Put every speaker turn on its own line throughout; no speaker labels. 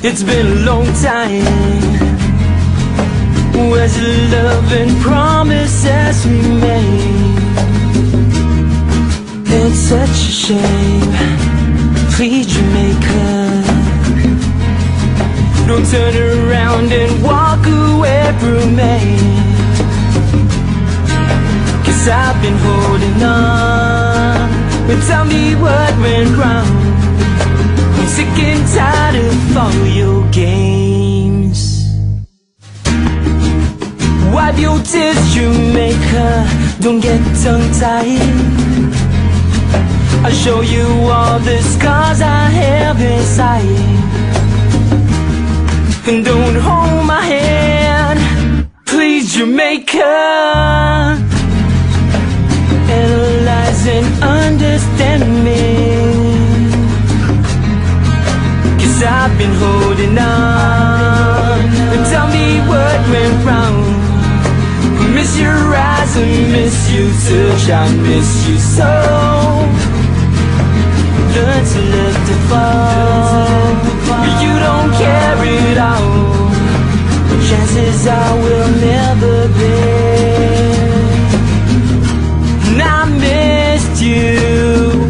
It's been a long time. Where's the love and promises we made? It's such a shame. Please, Jamaica. Don't turn around and walk away from me. Cause I've been holding on. But tell me what went wrong. Your tears, Jamaica. Don't get tongue tied. I'll show you all the scars I have inside. And don't hold my hand, please, you Jamaica. Analyze and understand me. Cause I've been holding on. You touch, I miss you so. Learn to let the fall. You don't care at all. Chances are we'll never be. And I missed you.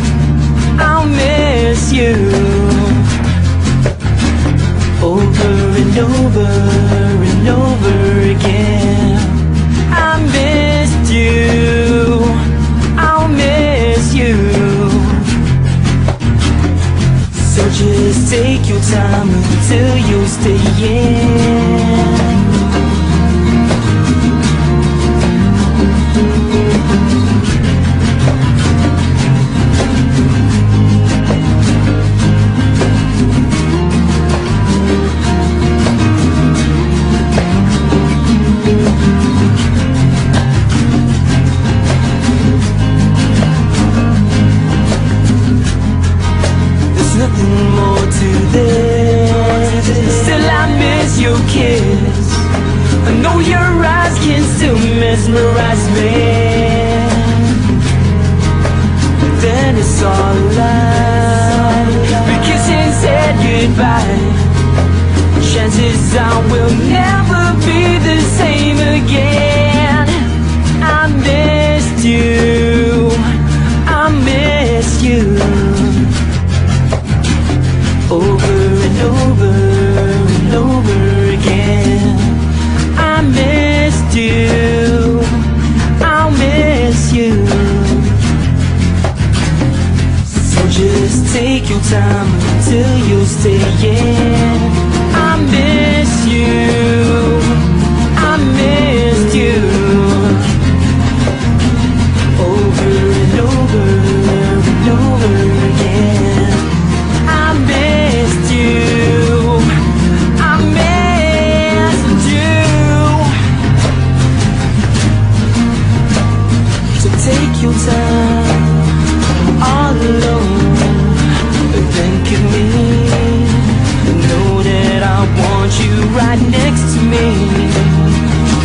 I'll miss you. Over and over take your time until you know your eyes can still mesmerize me. But Then it's all a lie. We kiss and said goodbye. Chances are we'll never time until you stay in. I miss you. I missed you. Over and over and over again. I missed you. I missed you. So take your time, you right next to me.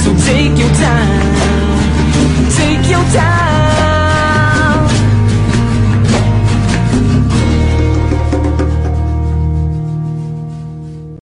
So take your time. Take your time.